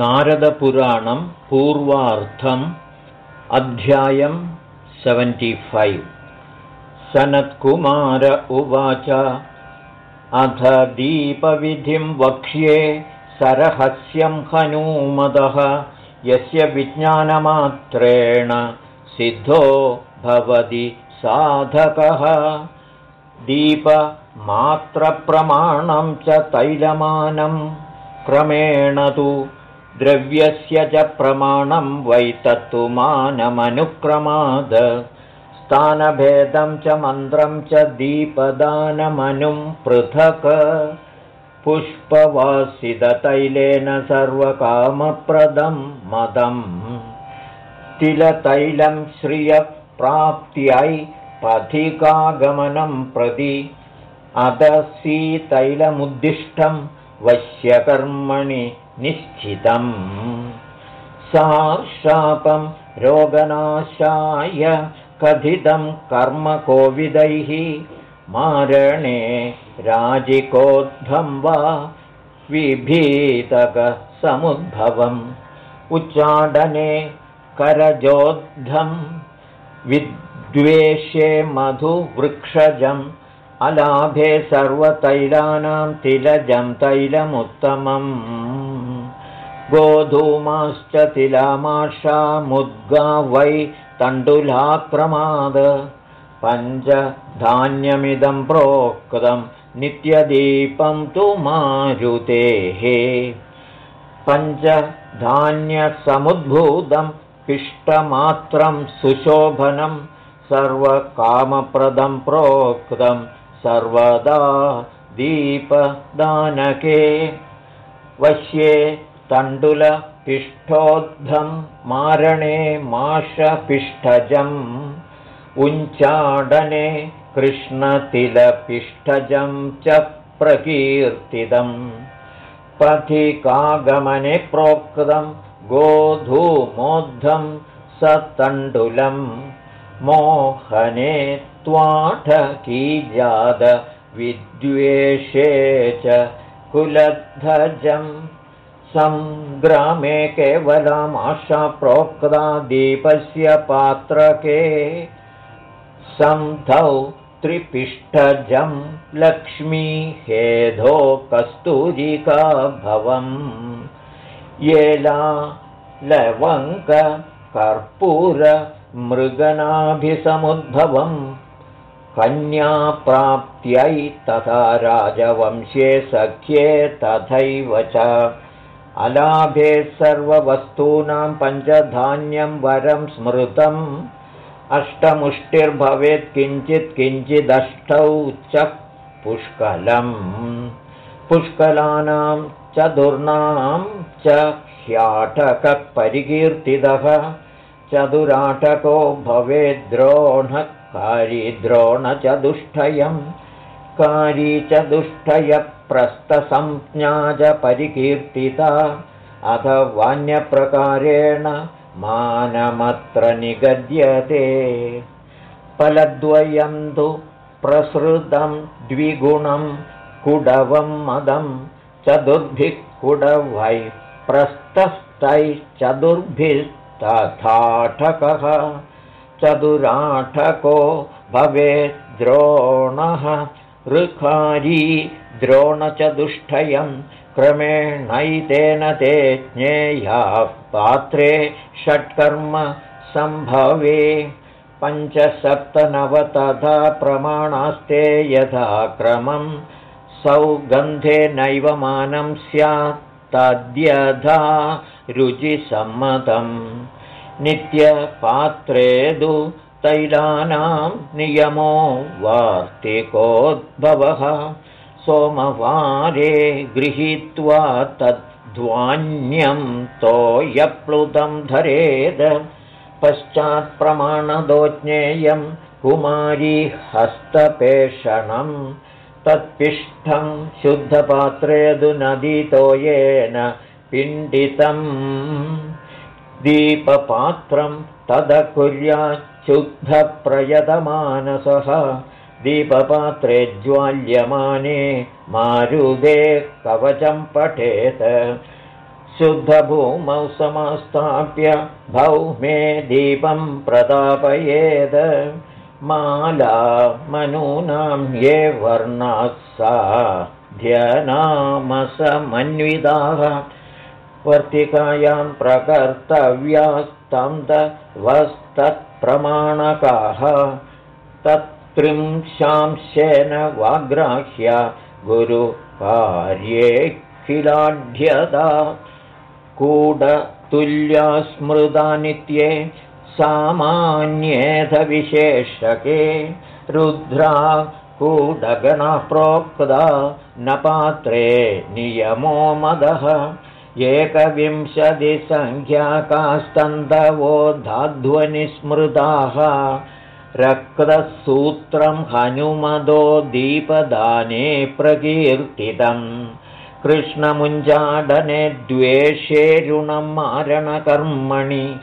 नारदपुराणं पूर्वार्थम् अध्यायं सेवेण्टिफैव् सनत्कुमार उवाच अथ दीपविधिं वक्ष्ये सरहस्यं हनूमदः यस्य विज्ञानमात्रेण सिद्धो भवति साधकः। दीपमात्रप्रमाणं च तैलमानं क्रमेण तु द्रव्यस्य च प्रमाणं वैतत्तुमानमनुक्रमाद स्थानभेदं च मन्त्रं च दीपदानमनुं पृथक्। पुष्पवासिततैलेन सर्वकामप्रदं मदम्। तिलतैलं श्रियप्राप्त्यै पथिकागमनं प्रति। अदसीतैलमुद्दिष्टं वश्यकर्मणि निश्चितम्। सा शापं रोगनाशाय कथितं कर्मकोविदैः मारणे राजिकोद्धं वा विभीतकसमुद्भवम्। उच्चाडने करजोद्धं विद्वेष्ये मधुवृक्षजम्। अलाभे सर्वतैलानां तिलजं तैलमुत्तमम् गोधूमाश्च तिलामाशामुद्गा वै तण्डुलाक्रमाद पञ्चधान्यमिदं प्रोक्तं नित्यदीपं तु मारुतेः। पञ्चधान्यसमुद्भूतं पिष्टमात्रं सुशोभनं सर्वकामप्रदं प्रोक्तम् सर्वदा दीपदानके। वश्ये तण्डुलपिष्ठोद्धं मारणे माषपिष्ठजम् उञ्चाडने कृष्णतिलपिष्ठजं च प्रकीर्तितम् पथिकागमने प्रोक्तं गोधूमोद्धं स मोहने विद्वेषे च कुलध्वजं सङ्ग्रामे केवलमाशा प्रोक्ता दीपस्य पात्रके। सन्धौ त्रिपिष्ठजं लक्ष्मी हेधो कस्तूरिका भवम्। येला लवङ्कर्पूरमृगनाभिसमुद्भवम् कन्याप्राप्त्यै तथा राजवंश्ये सख्ये तथैव च अलाभे सर्ववस्तूनां पञ्चधान्यं वरं स्मृतम्। अष्टमुष्टिर्भवेत् किञ्चित् किञ्चिदष्टौ च पुष्कलम्। पुष्कलानां चतुर्णां च ह्याटकपरिकीर्तितः। चतुराटको भवेद्रोणः कारीद्रोणचतुष्टयं कारीचतुष्टयप्रस्थसंज्ञा च परिकीर्तिता अथ वान्यप्रकारेण मानमत्र निगद्यते। फलद्वयं तु प्रसृतं द्विगुणं कुडवं मदं चतुर्भिः कुडवै प्रस्थस्तैश्चतुर्भिस्तथाठकः चतुराठको भवेद्रोणः ऋखारी द्रोणचतुष्टयं क्रमेणैतेन ते ज्ञेयाः पात्रे षट्कर्म सम्भवे। पञ्चसप्तनवतथा प्रमाणास्ते यथा क्रमं सौगन्धे नैव मानं स्यात् तद्यथा रुचिसम्मतम्। नित्यपात्रेदु तैलानां नियमो वार्तिकोद्भवः सोमवारे गृहीत्वा तद्ध्वान्यं तोयप्लुतं धरेद पश्चात्प्रमाणदो ज्ञेयं कुमारी हस्तपेषणं तत्पिष्ठं शुद्धपात्रेदु नदीतोयेन पिण्डितम् दीपपात्रं तद कुर्याच्छुद्धप्रयतमानसः दीपपात्रे ज्वाल्यमाने मारुदे कवचं पठेत्। शुद्धभूमौ समास्थाप्य भौमे दीपं प्रदापयेद। माला मनूनां ये वर्णाः ध्यनामसमन्विताः वर्तिकायां प्रकर्तव्यास्तं वस्तत्प्रमाणकाः तत्त्रिंशांशेन वाग्राह्य गुरुकार्येऽखिलाढ्यता कूडतुल्या स्मृता नित्ये सामान्येधविशेषके। रुद्रा कूडगणः प्रोक्ता न पात्रे नियमो मदः। एकविंशतिसङ्ख्याकास्तन्तवो धाध्वनिस्मृताः रक्तसूत्रं हनुमदो दीपदाने प्रकीर्तितम् कृष्णमुञ्जाडने द्वेषे ऋणं मारणकर्मणि।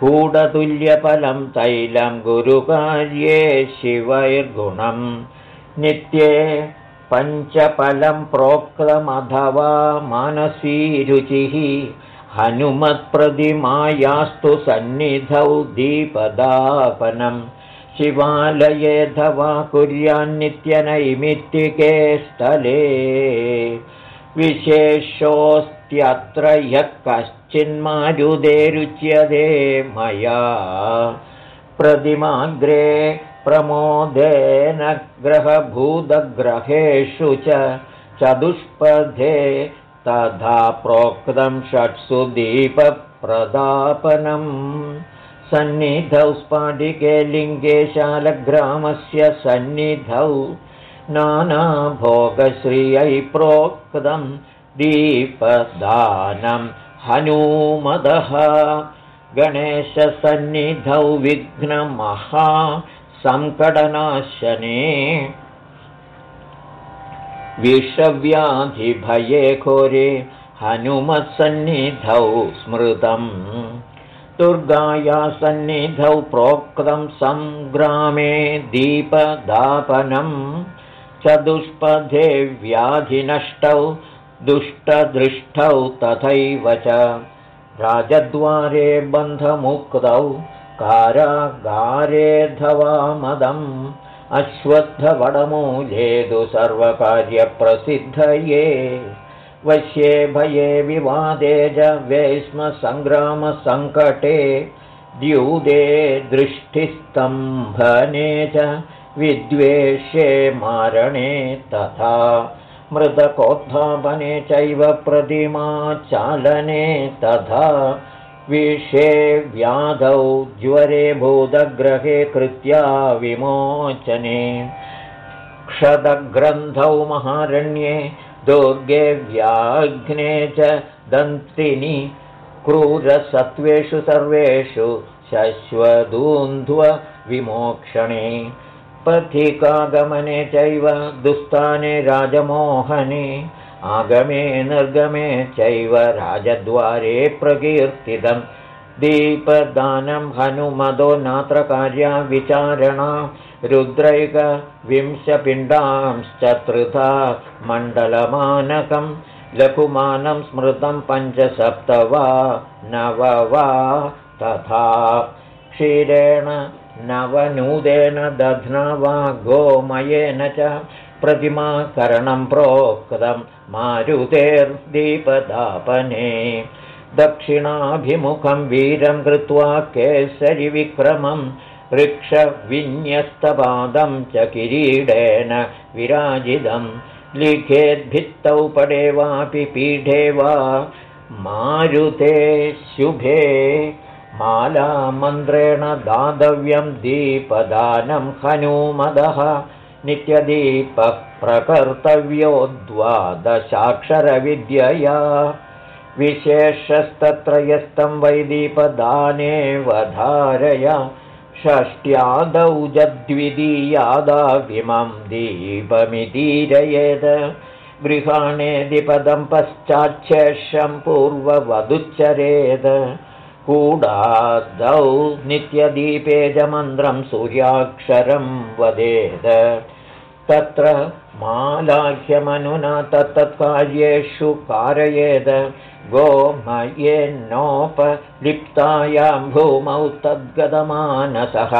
कूडतुल्यफलं तैलं गुरुकार्ये शिवैर्गुणं। नित्ये पञ्चफलं प्रोक्तमथवा मानसीरुचिः हनुमत्प्रतिमायास्तु सन्निधौ दीपदापनं शिवालयेऽथवा कुर्यान्नित्यनैमित्तिके स्थले विशेषोऽस्त्यत्र यः कश्चिन्मारुदेरुच्यते मया। प्रतिमाग्रे प्रमोदेन ग्रहभूतग्रहेषु च चतुष्पथे तथा प्रोक्तं षट्सु दीपप्रदापनम् सन्निधौ स्फाटिके लिङ्गे शालग्रामस्य सन्निधौ नानाभोगश्रियै प्रोक्तं दीपदानं हनूमदः। गणेशसन्निधौ विघ्नमहा सङ्कटनाशने विषव्याधिभये घोरे हनुमत्सन्निधौ स्मृतम् दुर्गाया सन्निधौ प्रोक्तं सङ्ग्रामे दीपदापनम्। चतुष्पथे व्याधिनष्टौ दुष्टदृष्टौ तथैव च। राजद्वारे बन्धमुक्तौ कारागारेऽधवा मदम् अश्वत्थवडमूलेदु सर्वकार्यप्रसिद्धये वश्ये भये विवादे च वेश्मसङ्ग्रामसङ्कटे द्यूदे दृष्टिस्तम्भने च विद्वेषे मारणे तथा मृतकोत्थापने चैव प्रतिमाचालने तथा विषे व्याधौ ज्वरे भूतग्रहे कृत्या विमोचने क्षतग्रन्थौ महारण्ये दुर्गे व्याघ्ने च दन्तिनि क्रूरसत्त्वेषु सर्वेषु शश्वदून्ध्वविमोक्षणे पथिकागमने चैव दुस्ताने राजमोहने आगमे निर्गमे चैव राजद्वारे प्रकीर्तितं दीपदानं हनुमदो नात्र कार्या विचारणा रुद्रैकविंशपिण्डांश्चतृथा मण्डलमानकं लघुमानं स्मृतं पञ्चसप्त वा नव वा तथा क्षीरेण नवनूदेन दध्ना वा गोमयेन च प्रतिमाकरणं प्रोक्तं मारुतेर्दीपदापने दक्षिणाभिमुखं वीरं कृत्वा केसरिविक्रमं वृक्षविन्यस्तपादं च किरीडेन विराजितं। लिखेद्भित्तौ पडे वापि पीठे वा मारुते शुभे। मालामन्त्रेण दातव्यं दीपदानं हनूमदः। नित्यदीपः प्रकर्तव्यो द्वादशाक्षरविद्यया विशेषस्तत्र यस्तं वैदीपदानेवधारय षष्ट्यादौ जद्वितीयादाभिमं दीपमितीरयेद। गृहाणेदिपदं पश्चाच्छेषं पूर्ववदुच्चरेद कूडादौ नित्यदीपेजमन्त्रं सूर्याक्षरं वदेद तत्र मालाह्यमनुना तत्तत्कार्येषु कारयेद गोमयेन्नोपलिप्तायां भूमौ तद्गतमानसः।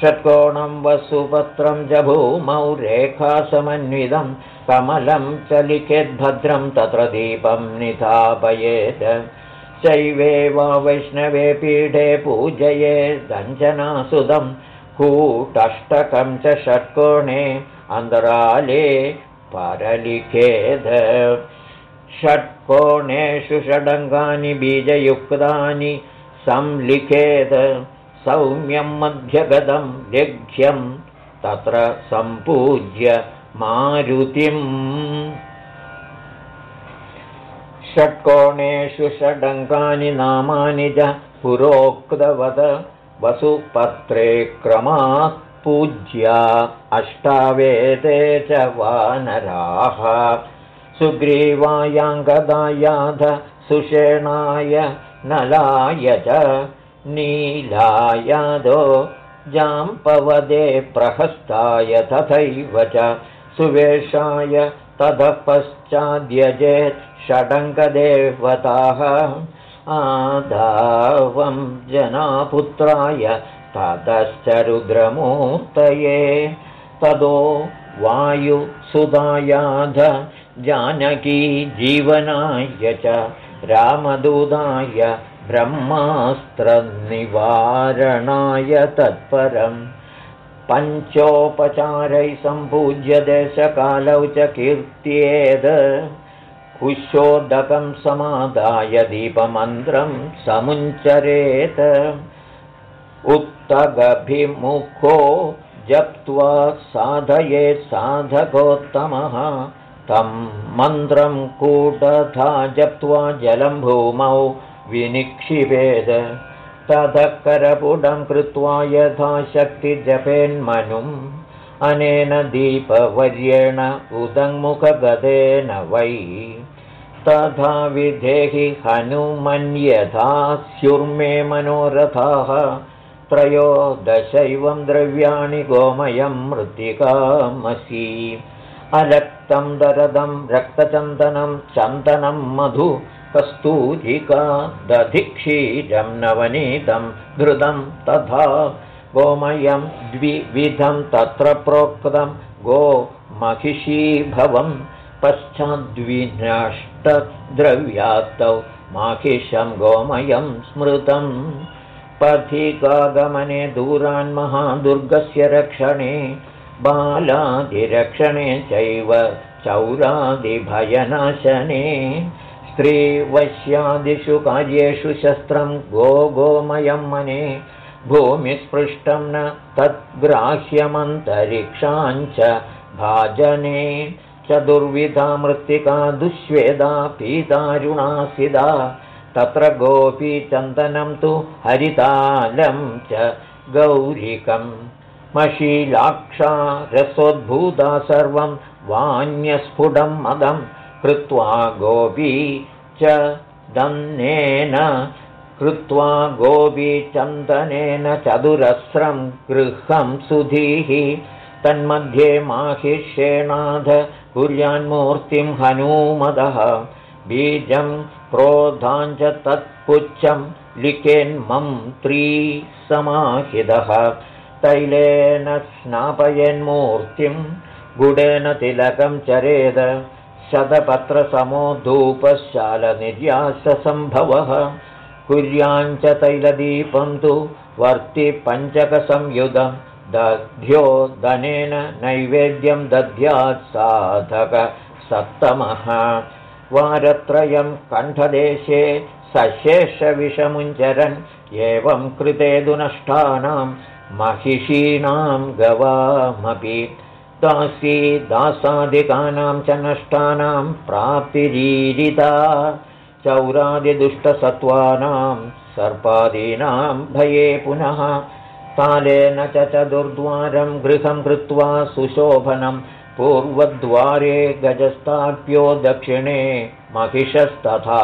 षट्कोणं वसुपत्रं च भूमौ रेखासमन्वितं कमलं च लिखेद्भद्रं तत्र दीपं निधापयेत् चैवे वा वैष्णवे पीठे पूजये दञ्जनासुदं कूटष्टकं च षट्कोणे अन्तराले परलिखेद षट्कोणेषु षडङ्गानि बीजयुक्तानि संलिखेद सौम्यं मध्यगदं लेख्यं तत्र सम्पूज्य मारुतिम्। षट्कोणेषु षडङ्गानि नामानि च पुरोक्तवद वसुपत्रे क्रमात् पूज्या अष्टावेदे च वानराः। सुग्रीवायाङ्गदायाध सुषेणाय नलाय च नीलायादो जाम्पवदे प्रहस्ताय तथैव च। सुवेशाय ततः पश्चाद्यजेत् षडङ्गदेवताः। आदावं जनापुत्राय ततश्च रुद्रमूर्तये तदो जानकी जीवनाय च रामदूताय ब्रह्मास्त्रनिवारणाय तत्परम्। पञ्चोपचारैः सम्पूज्य देशकालौ च कीर्त्येद। कुशोदकं समादाय दीपमन्त्रं समुञ्चरेत उत्तगभिमुखो जप्त्वा साधयेत् साधकोत्तमः। तं मन्त्रं कूटथा जप्त्वा जलं भूमौ विनिक्षिपेद। ततः करपुडं कृत्वा यथा शक्तिजपेन्मनुम् अनेन दीपवर्येण उदङ्मुखगतेन वै। तथा विधेहि हनुमन्यथा स्युर्मे मनोरथाः त्रयोदशैवं द्रव्याणि गोमयं मृत्तिकामसि। अलक्तं दरदं रक्तचन्दनं चन्दनं मधु कस्तूरिका दधिक्षीरं नवनीतं घृतं तथा गोमयं द्विविधं तत्र प्रोक्तं गोमहिषीभवं पश्चाद्विनष्टद्रव्यात्तौ माहिषं गोमयं स्मृतं पथिकागमने दूरान् महादुर्गस्य रक्षणे बालादिरक्षणे चैव चौरादिभयनाशने स्त्रीवश्यादिषु कार्येषु शस्त्रं गो गोमयं मने भूमिस्पृष्टं न तद्ग्राह्यमन्तरिक्षाञ्च भाजने। चतुर्विधा मृत्तिका दुष्वेदा पीतारुणासिदा तत्र गोपीचन्दनं तु हरितालं च गौरिकं मशीलाक्षा रसोद्भूता सर्वं वान्यस्फुटं मदम् कृत्वा गोपी च दन्नेन कृत्वा गोपीचन्दनेन चतुरस्रं गृहं सुधीः। तन्मध्ये माहिष्येणाध कुर्यान्मूर्तिं हनूमदः बीजं क्रोधाञ्च तत्पुच्छं लिखेन्मन्त्री समाहितः। तैलेन स्नापयन्मूर्तिं गुडेन तिलकं चरेद शतपत्रसमो धूपशालनिर्याससम्भवः कुर्याञ्च तैलदीपं तु वर्तिपञ्चकसंयुधं दध्यो धनेन नैवेद्यं दध्यात् साधक सप्तमः वारत्रयं कण्ठदेशे सशेषविषमुञ्चरन् एवं कृते तु नष्टानां महिषीणां गवामपि दासी दासादिकानां च नष्टानां प्राप्तिरीरिता चौरादिदुष्टसत्त्वानां सर्पादीनां भये पुनः तालेन च चतुर्द्वारं गृहं कृत्वा सुशोभनं पूर्वद्वारे गजस्ताप्यो दक्षिणे महिषस्तथा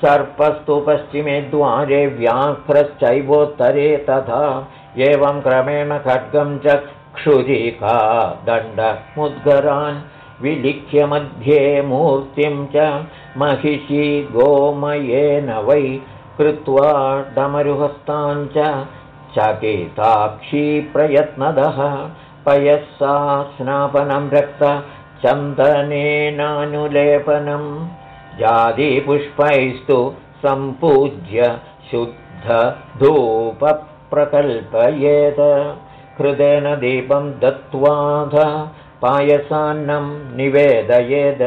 सर्पस्तु पश्चिमे द्वारे व्याघ्रश्चैवोत्तरे तथा एवं क्रमेण खड्गं च क्षुरिका दण्डमुद्गरान् विलिख्य मध्ये मूर्तिं च महिषी गोमयेन वै कृत्वा डमरुहस्ताञ्च चकिताक्षी प्रयत्नदः पयःसा स्नापनं रक्त चन्दनेनानुलेपनं जातिपुष्पैस्तु सम्पूज्य शुद्धधूपप्रकल्पयेत्। हृदेन दीपं दत्त्वाध पायसान्नं निवेदयेद्।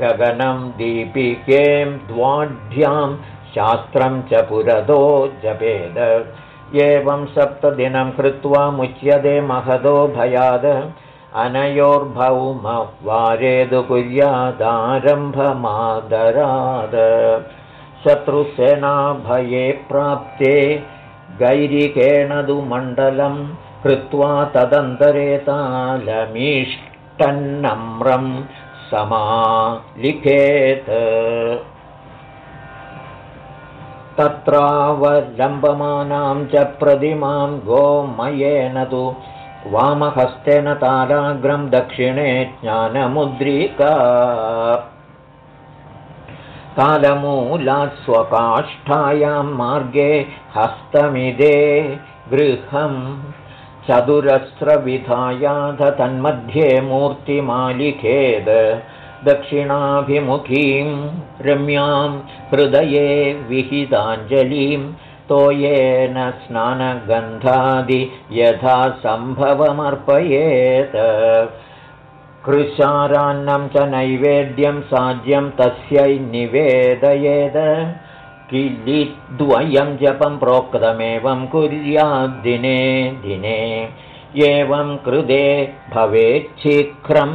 गगनं दीपिकें द्वाढ्यां शास्त्रं च पुरदो जपेद एवं सप्तदिनं कृत्वा मुच्यते महदो भयाद। अनयोर्भौमवारेदु कुर्यादारम्भमादराद। शत्रुसेनाभये प्राप्ते मण्डलं कृत्वा तदन्तरे तालमीष्टन्नम्रं समालिखेत् तत्रावलम्बमानां च प्रतिमां गोमयेन तु वामहस्तेन ताराग्रं दक्षिणे ज्ञानमुद्रिका। कालमूलात् स्वकाष्ठायां मार्गे हस्तमिदे गृहम् चतुरस्रविधायाध तन्मध्ये मूर्तिमालिखेद दक्षिणाभिमुखीं रम्यां हृदये विहिताञ्जलिं तोयेन स्नानगन्धादि यथा सम्भवमर्पयेत्। कृशारान्नं च नैवेद्यं साज्यं तस्यै निवेदयेत् किलिद्वयं जपं प्रोक्तमेवं कुर्याद्दिने दिने एवं कृते भवेच्छीघ्रं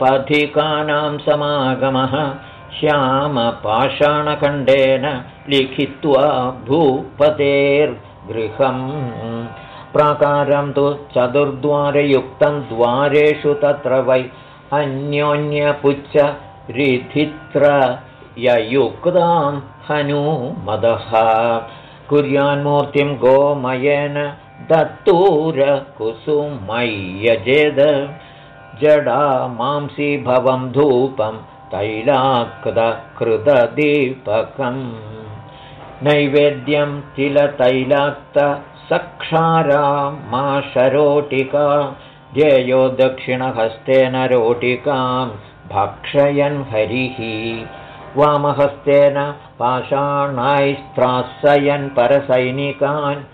पथिकानां समागमः। श्यामपाषाणखण्डेन लिखित्वा भूपतेर्गृहम्। प्राकारं तु चतुर्द्वारयुक्तं द्वारेषु तत्र वै अन्योन्यपुच्च रिथित्रययुक्तां हनूमदः। कुर्यान्मूर्तिं गोमयेन दत्तूरकुसुमय्यजेद जडा मांसि भवं धूपं तैलाक्तकृतदीपकम्। नैवेद्यं तिलतैलाक्तसक्षारा मा शरोटिका। ध्येयो दक्षिणहस्तेन रोटिकां भक्षयन् हरिः। वामहस्तेन पाषाणायस्त्रासयन् परसैनिकान्।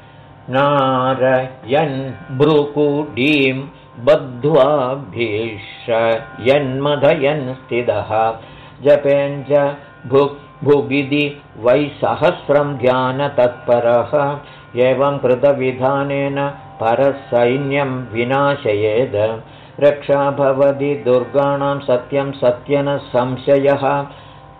नारयन् भ्रुकुडीं बद्ध्वा भीषयन्मधयन् स्थितः। जपेञ्च भुक् भुगिदि वै सहस्रं ध्यानतत्परः। एवं कृतविधानेन परसैन्यं विनाशयेद्। रक्षा भवति दुर्गाणां सत्यं सत्यन संशयः।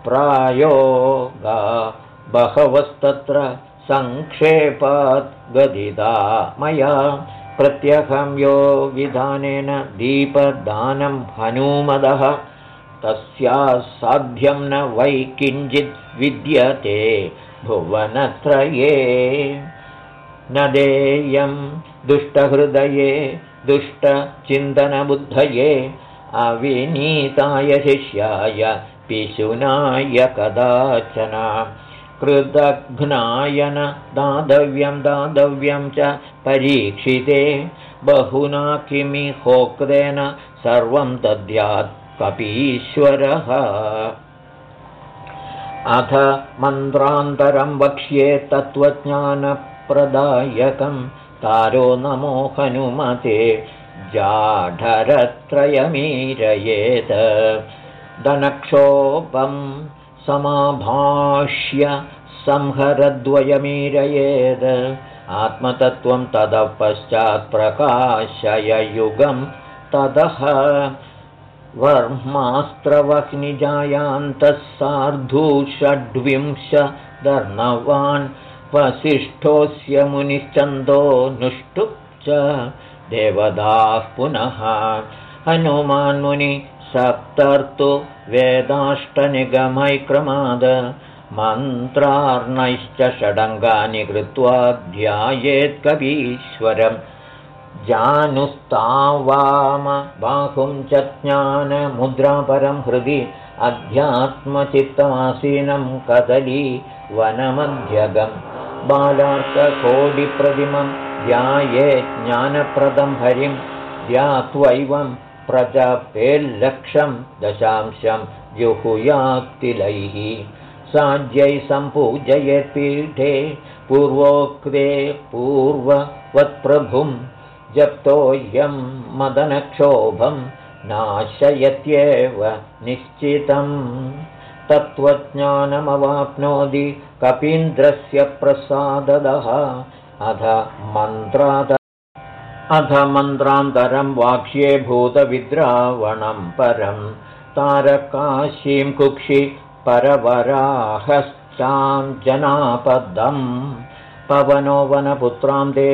प्रायो गा बहवस्तत्र सङ्क्षेपात् गदिता मया प्रत्यहं यो विधानेन दीपदानं हनूमदः तस्यासाध्यं न वै किञ्चित् विद्यते भुवनत्रये। न देयं दुष्टहृदये दुष्टचिन्तनबुद्धये अविनीताय शिष्याय पिशुनाय कदाचन कृतघ्नायन दातव्यं दातव्यं च परीक्षिते। बहुना किमि होक्तेन सर्वं दद्यात् कपीश्वरः। अथ मन्त्रान्तरं वक्ष्ये तत्त्वज्ञानप्रदायकं तारो नमो हनुमते। जाढरत्रयमीरयेत् धनक्षोभं समाभाष्य संहरद्वयमीरयेद्। आत्मतत्त्वं ततः पश्चात्प्रकाशययुगं ततः वर्मास्त्रवह्निजायान्तः सार्धूषड्विंशदर्णवान् वसिष्ठोऽस्य मुनिश्चन्दो नुष्टुप् च देवदाः पुनः। हनुमान्मुनि सप्तर्तु वेदाष्टनिगमैक्रमाद मन्त्रार्णैश्च षडङ्गानि कृत्वा ध्यायेत्कवीश्वरं जानुस्तावाम बाहुं च ज्ञानमुद्रापरं हृदि अध्यात्मचित्तमासीनं कदली वनमध्यगम्। बालार्थकोटिप्रतिमं ध्याये ज्ञानप्रदं हरिं ध्यात्वैवं प्रजपेल्लक्षं दशांशं जुहुयात्तिलैः साज्यै सम्पूजयेत्पीठे पूर्वोक्ते पूर्ववत्प्रभुं जप्तोऽयं मदनक्षोभं नाशयत्येव निश्चितम्। तत्त्वज्ञानमवाप्नोति कपीन्द्रस्य प्रसाददः। अध मन्त्राद अध मन्त्रान्तरं वाक्ष्ये भूतविद्रावणं परं तारकाशीं कुक्षि परवराहश्चां जनापदम् पवनो वनपुत्रां ते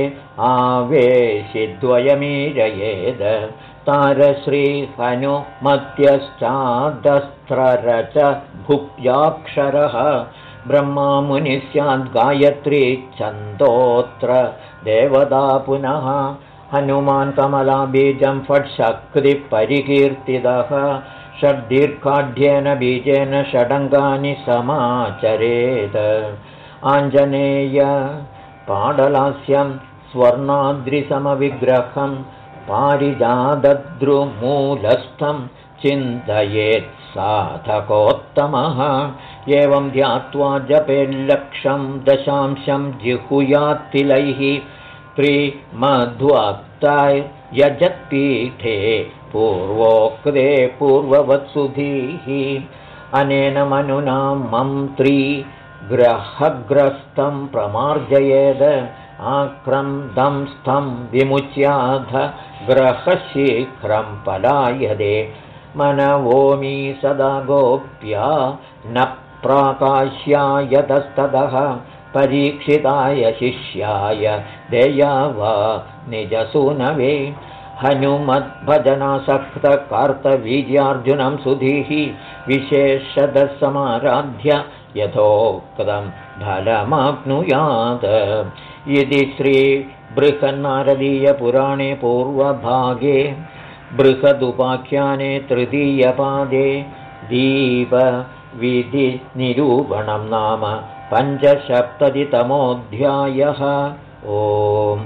आवेशिद्वयमीरयेद तारश्रीहनुमत्यश्चादस्त्ररच भुक्याक्षरः ब्रह्मा मुनिः स्याद् गायत्री देवता पुनः हनुमान् कमलाबीजं फट्शक्तिपरिकीर्तितः षड्दीर्घाढ्येन बीजेन षडङ्गानि समाचरेत्। आञ्जनेय पाडलास्यं स्वर्णाद्रिसमविग्रहं पारिजादद्रुमूलस्थं चिन्तयेत् साधकोत्तमः। एवं ध्यात्वा जपेल्लक्षं दशांशं जिहुयात्तिलैः यजत्पीठे पूर्वोक्ते पूर्ववत्सुधीः। अनेन मनुना मन्त्री ग्रहग्रस्तं प्रमार्जयेद आक्रं दंस्थं विमुच्याध ग्रहशीघ्रं पलायदे मनवोमी सदा गोप्या न प्राकाश्यायतस्ततः परीक्षिताय शिष्याय देया वा निजसूनवे। हनुमद्भजनासक्तकार्तवीर्यार्जुनं सुधीः विशेषदसमाराध्य यथोक्तं फलमाप्नुयात्। इति श्रीबृहन्नारदीयपुराणे पूर्वभागे बृहदुपाख्याने तृतीयपादे दीपविधिनिरूपणं नाम पञ्चसप्ततितमोऽध्यायः। ओम्